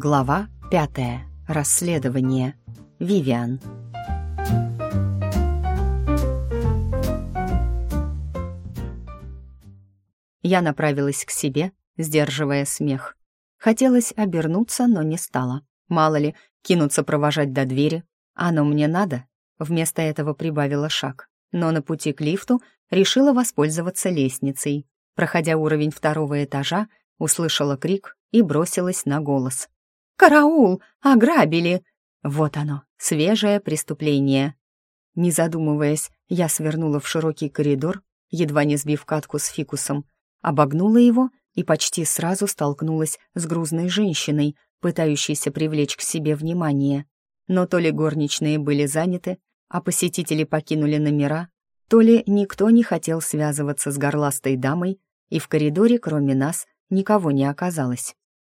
Глава пятая. Расследование. Вивиан. Я направилась к себе, сдерживая смех. Хотелось обернуться, но не стала. Мало ли, кинуться провожать до двери. Оно мне надо. Вместо этого прибавила шаг. Но на пути к лифту решила воспользоваться лестницей. Проходя уровень второго этажа, услышала крик и бросилась на голос. «Караул! Ограбили!» Вот оно, свежее преступление. Не задумываясь, я свернула в широкий коридор, едва не сбив катку с фикусом, обогнула его и почти сразу столкнулась с грузной женщиной, пытающейся привлечь к себе внимание. Но то ли горничные были заняты, а посетители покинули номера, то ли никто не хотел связываться с горластой дамой, и в коридоре, кроме нас, никого не оказалось.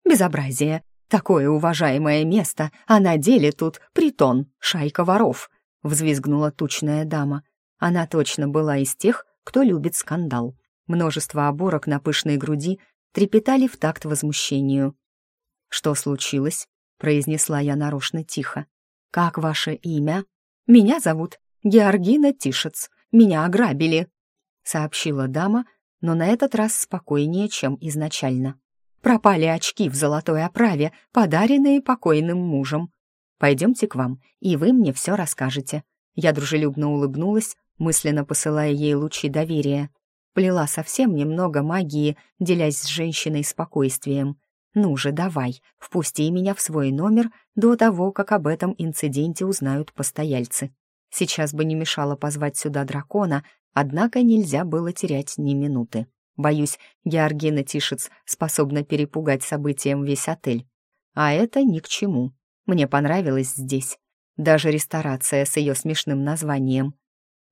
«Безобразие! Такое уважаемое место, а на деле тут притон, шайка воров!» — взвизгнула тучная дама. Она точно была из тех, кто любит скандал. Множество оборок на пышной груди трепетали в такт возмущению. «Что случилось?» — произнесла я нарочно тихо. «Как ваше имя?» «Меня зовут Георгина Тишец. Меня ограбили», — сообщила дама, но на этот раз спокойнее, чем изначально. «Пропали очки в золотой оправе, подаренные покойным мужем. Пойдемте к вам, и вы мне все расскажете». Я дружелюбно улыбнулась, мысленно посылая ей лучи доверия. Плела совсем немного магии, делясь с женщиной спокойствием. «Ну же, давай, впусти меня в свой номер до того, как об этом инциденте узнают постояльцы. Сейчас бы не мешало позвать сюда дракона, однако нельзя было терять ни минуты. Боюсь, Георгина Тишец способна перепугать событием весь отель. А это ни к чему. Мне понравилось здесь. Даже ресторация с ее смешным названием.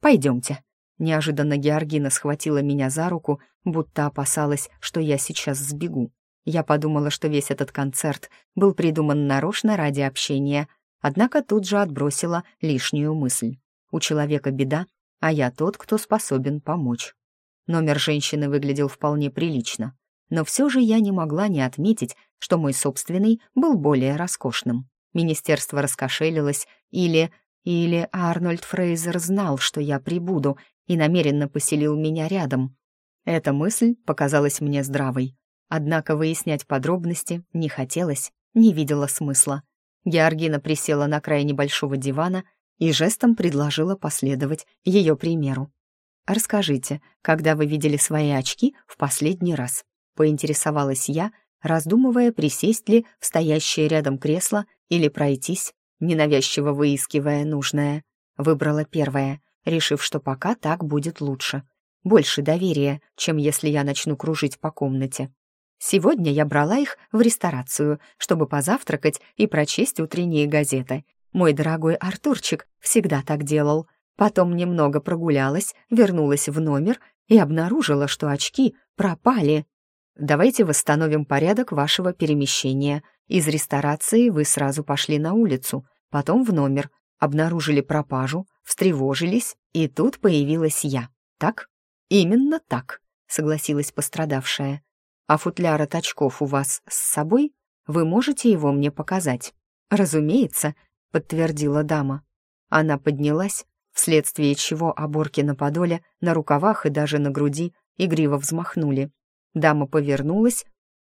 «Пойдемте». Неожиданно Георгина схватила меня за руку, будто опасалась, что я сейчас сбегу. Я подумала, что весь этот концерт был придуман нарочно ради общения, однако тут же отбросила лишнюю мысль. У человека беда, а я тот, кто способен помочь. Номер женщины выглядел вполне прилично, но все же я не могла не отметить, что мой собственный был более роскошным. Министерство раскошелилось, или... или Арнольд Фрейзер знал, что я прибуду, и намеренно поселил меня рядом. Эта мысль показалась мне здравой, Однако выяснять подробности не хотелось, не видела смысла. Георгина присела на край небольшого дивана и жестом предложила последовать ее примеру. «Расскажите, когда вы видели свои очки в последний раз?» — поинтересовалась я, раздумывая, присесть ли в стоящее рядом кресло или пройтись, ненавязчиво выискивая нужное. Выбрала первое, решив, что пока так будет лучше. Больше доверия, чем если я начну кружить по комнате. Сегодня я брала их в ресторацию, чтобы позавтракать и прочесть утренние газеты. Мой дорогой Артурчик всегда так делал. Потом немного прогулялась, вернулась в номер и обнаружила, что очки пропали. Давайте восстановим порядок вашего перемещения. Из ресторации вы сразу пошли на улицу, потом в номер, обнаружили пропажу, встревожились, и тут появилась я. Так? Именно так, согласилась пострадавшая. А футляр от очков у вас с собой? Вы можете его мне показать?» «Разумеется», — подтвердила дама. Она поднялась, вследствие чего оборки на подоле, на рукавах и даже на груди игриво взмахнули. Дама повернулась,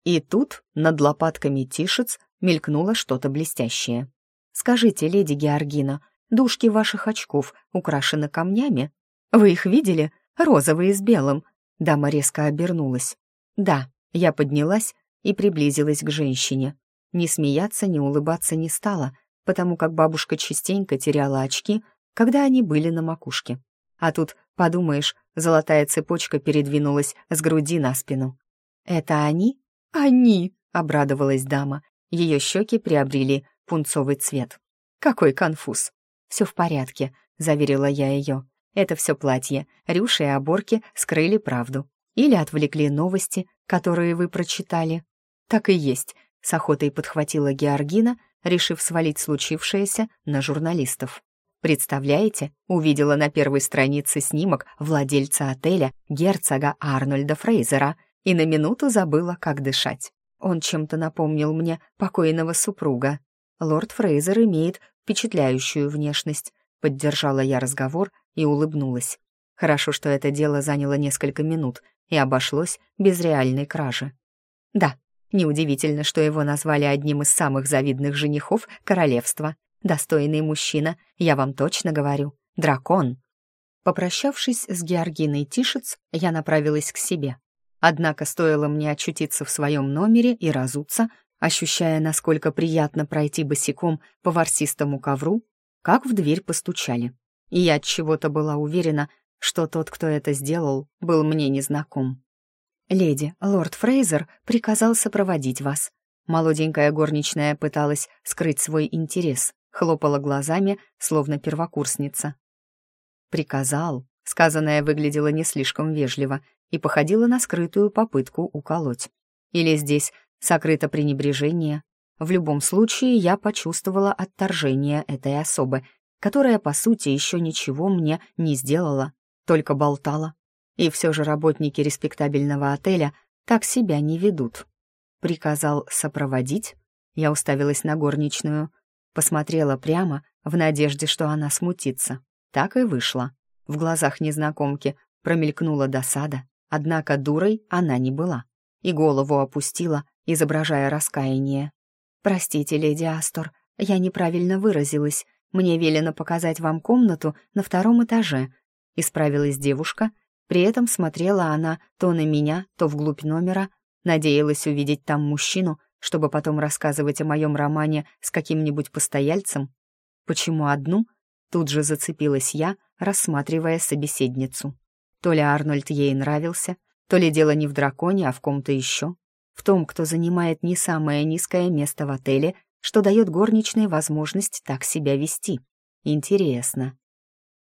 и тут над лопатками тишец мелькнуло что-то блестящее. «Скажите, леди Георгина, дужки ваших очков украшены камнями? Вы их видели? Розовые с белым?» Дама резко обернулась. «Да, я поднялась и приблизилась к женщине. Ни смеяться, ни улыбаться не стала, потому как бабушка частенько теряла очки, когда они были на макушке. А тут, подумаешь, золотая цепочка передвинулась с груди на спину. «Это они?» «Они!» — обрадовалась дама. Ее щеки приобрели пунцовый цвет. «Какой конфуз!» «Все в порядке», — заверила я ее. «Это все платье. Рюши и оборки скрыли правду. Или отвлекли новости, которые вы прочитали. Так и есть, с охотой подхватила Георгина, решив свалить случившееся на журналистов. Представляете, увидела на первой странице снимок владельца отеля герцога Арнольда Фрейзера и на минуту забыла, как дышать. Он чем-то напомнил мне покойного супруга. Лорд Фрейзер имеет впечатляющую внешность. Поддержала я разговор и улыбнулась. Хорошо, что это дело заняло несколько минут и обошлось без реальной кражи. Да, неудивительно, что его назвали одним из самых завидных женихов королевства. Достойный мужчина, я вам точно говорю, дракон. Попрощавшись с Георгиной Тишец, я направилась к себе. Однако стоило мне очутиться в своем номере и разуться, ощущая, насколько приятно пройти босиком по ворсистому ковру, как в дверь постучали. И я от чего-то была уверена, что тот, кто это сделал, был мне незнаком. «Леди, лорд Фрейзер приказал сопроводить вас». Молоденькая горничная пыталась скрыть свой интерес, хлопала глазами, словно первокурсница. «Приказал», сказанное выглядело не слишком вежливо и походило на скрытую попытку уколоть. Или здесь сокрыто пренебрежение. В любом случае я почувствовала отторжение этой особы, которая, по сути, еще ничего мне не сделала, только болтала. И все же работники респектабельного отеля так себя не ведут. Приказал сопроводить. Я уставилась на горничную, посмотрела прямо, в надежде, что она смутится. Так и вышло. В глазах незнакомки промелькнула досада, однако дурой она не была. И голову опустила, изображая раскаяние. «Простите, леди Астор, я неправильно выразилась. Мне велено показать вам комнату на втором этаже», — исправилась девушка. При этом смотрела она то на меня, то вглубь номера, надеялась увидеть там мужчину, чтобы потом рассказывать о моем романе с каким-нибудь постояльцем. Почему одну? Тут же зацепилась я, рассматривая собеседницу. То ли Арнольд ей нравился, то ли дело не в драконе, а в ком-то еще. В том, кто занимает не самое низкое место в отеле, что дает горничной возможность так себя вести. Интересно.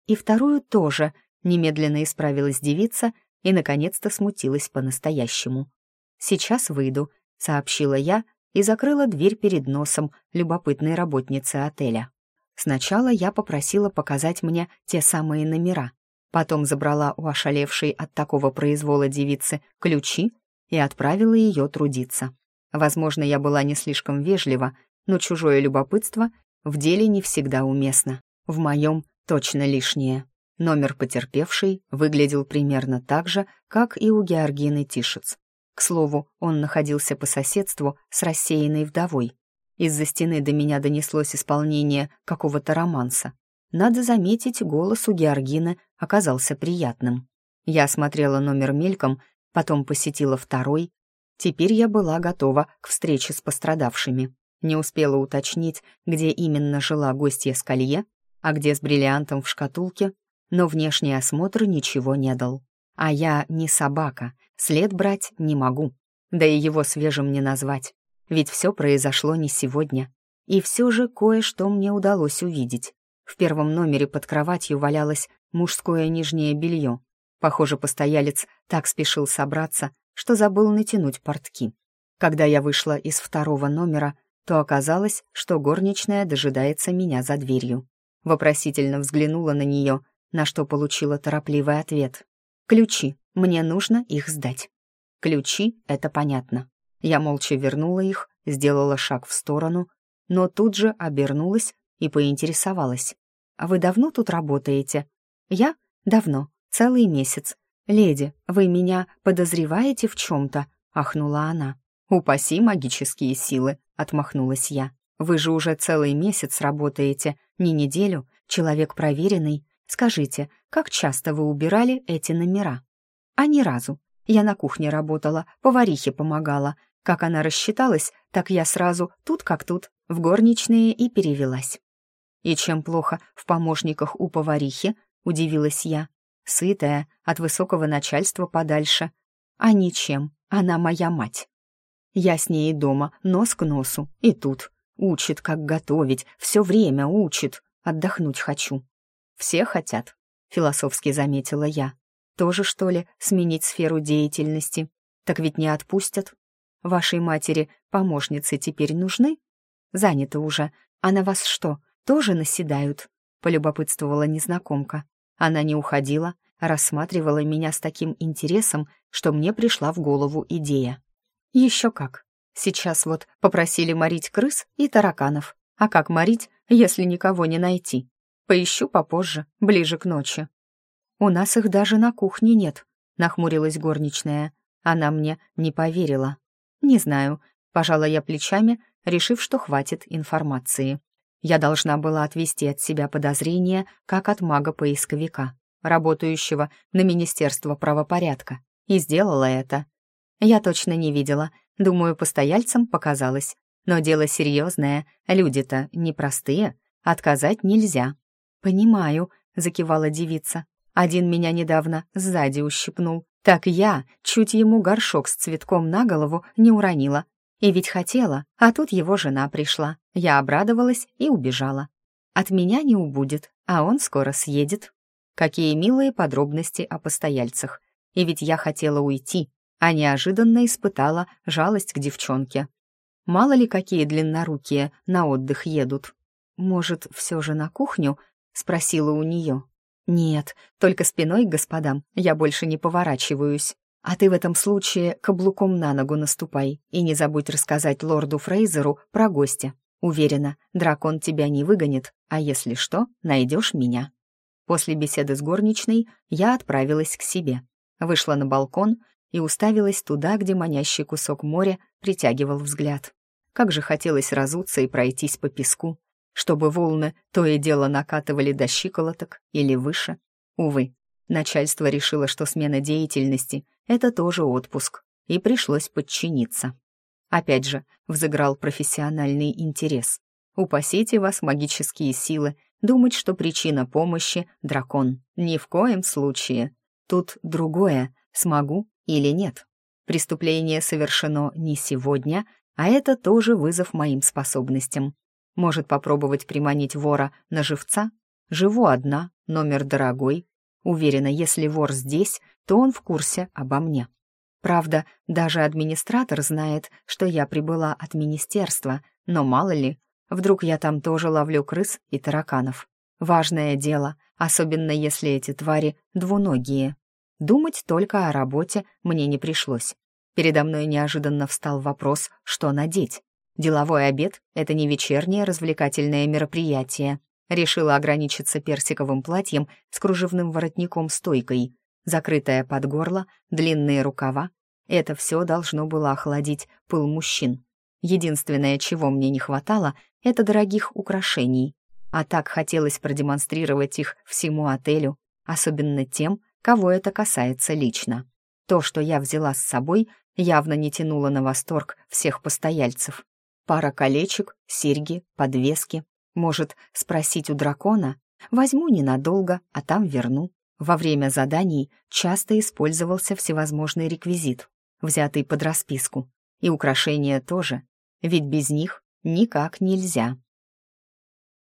И вторую тоже немедленно исправилась девица и, наконец-то, смутилась по-настоящему. «Сейчас выйду», — сообщила я и закрыла дверь перед носом любопытной работницы отеля. Сначала я попросила показать мне те самые номера, потом забрала у ошалевшей от такого произвола девицы ключи и отправила ее трудиться. Возможно, я была не слишком вежлива, но чужое любопытство в деле не всегда уместно. В моем точно лишнее. Номер потерпевшей выглядел примерно так же, как и у Георгины Тишец. К слову, он находился по соседству с рассеянной вдовой. Из-за стены до меня донеслось исполнение какого-то романса. Надо заметить, голос у Георгины оказался приятным. Я смотрела номер мельком, потом посетила второй. Теперь я была готова к встрече с пострадавшими. Не успела уточнить, где именно жила гостья с колье, а где с бриллиантом в шкатулке, но внешний осмотр ничего не дал. А я не собака, след брать не могу. Да и его свежим не назвать. Ведь все произошло не сегодня. И все же кое-что мне удалось увидеть. В первом номере под кроватью валялось мужское нижнее белье. Похоже, постоялец так спешил собраться, что забыл натянуть портки. Когда я вышла из второго номера, то оказалось, что горничная дожидается меня за дверью. Вопросительно взглянула на нее, на что получила торопливый ответ. «Ключи, мне нужно их сдать». Ключи — это понятно. Я молча вернула их, сделала шаг в сторону, но тут же обернулась и поинтересовалась. «А вы давно тут работаете?» «Я? Давно. Целый месяц. Леди, вы меня подозреваете в чем-то?» — ахнула она. «Упаси магические силы», — отмахнулась я. «Вы же уже целый месяц работаете, не неделю, человек проверенный. Скажите, как часто вы убирали эти номера?» «А ни разу. Я на кухне работала, поварихе помогала. Как она рассчиталась, так я сразу тут как тут, в горничные и перевелась. «И чем плохо в помощниках у поварихи?» — удивилась я. Сытая, от высокого начальства подальше. «А ничем, она моя мать. Я с ней дома, нос к носу, и тут. Учит, как готовить, все время учит. Отдохнуть хочу». «Все хотят», — философски заметила я. Тоже, что ли, сменить сферу деятельности? Так ведь не отпустят. Вашей матери помощницы теперь нужны? Занято уже. А на вас что, тоже наседают?» — полюбопытствовала незнакомка. Она не уходила, рассматривала меня с таким интересом, что мне пришла в голову идея. «Еще как. Сейчас вот попросили морить крыс и тараканов. А как морить, если никого не найти? Поищу попозже, ближе к ночи. У нас их даже на кухне нет, нахмурилась горничная. Она мне не поверила. Не знаю, пожала я плечами, решив, что хватит информации. Я должна была отвести от себя подозрения, как от мага-поисковика, работающего на Министерство правопорядка, и сделала это. Я точно не видела, думаю, постояльцам показалось. Но дело серьезное, люди-то непростые, отказать нельзя. «Понимаю», — закивала девица. «Один меня недавно сзади ущипнул. Так я чуть ему горшок с цветком на голову не уронила. И ведь хотела, а тут его жена пришла. Я обрадовалась и убежала. От меня не убудет, а он скоро съедет. Какие милые подробности о постояльцах. И ведь я хотела уйти, а неожиданно испытала жалость к девчонке. Мало ли какие длиннорукие на отдых едут. Может, все же на кухню? Спросила у нее. Нет, только спиной господам я больше не поворачиваюсь. А ты в этом случае каблуком на ногу наступай и не забудь рассказать лорду Фрейзеру про гостя. Уверена, дракон тебя не выгонит, а если что, найдешь меня. После беседы с горничной я отправилась к себе. Вышла на балкон и уставилась туда, где манящий кусок моря притягивал взгляд. Как же хотелось разуться и пройтись по песку, чтобы волны то и дело накатывали до щиколоток или выше. Увы, начальство решило, что смена деятельности — это тоже отпуск, и пришлось подчиниться. Опять же, взыграл профессиональный интерес. Упасите вас, магические силы, думать, что причина помощи — дракон. Ни в коем случае. Тут другое, смогу или нет. Преступление совершено не сегодня, а это тоже вызов моим способностям. Может попробовать приманить вора на живца? Живу одна, номер дорогой. Уверена, если вор здесь, то он в курсе обо мне. Правда, даже администратор знает, что я прибыла от министерства, но мало ли, вдруг я там тоже ловлю крыс и тараканов. Важное дело, особенно если эти твари двуногие. Думать только о работе мне не пришлось. Передо мной неожиданно встал вопрос, что надеть. Деловой обед — это не вечернее развлекательное мероприятие. Решила ограничиться персиковым платьем с кружевным воротником-стойкой. Закрытая под горло, длинные рукава. Это все должно было охладить пыл мужчин. Единственное, чего мне не хватало, это дорогих украшений. А так хотелось продемонстрировать их всему отелю, особенно тем, кого это касается лично. То, что я взяла с собой, явно не тянуло на восторг всех постояльцев. Пара колечек, серьги, подвески. Может, спросить у дракона? Возьму ненадолго, а там верну. Во время заданий часто использовался всевозможный реквизит, взятый под расписку. И украшения тоже, ведь без них никак нельзя.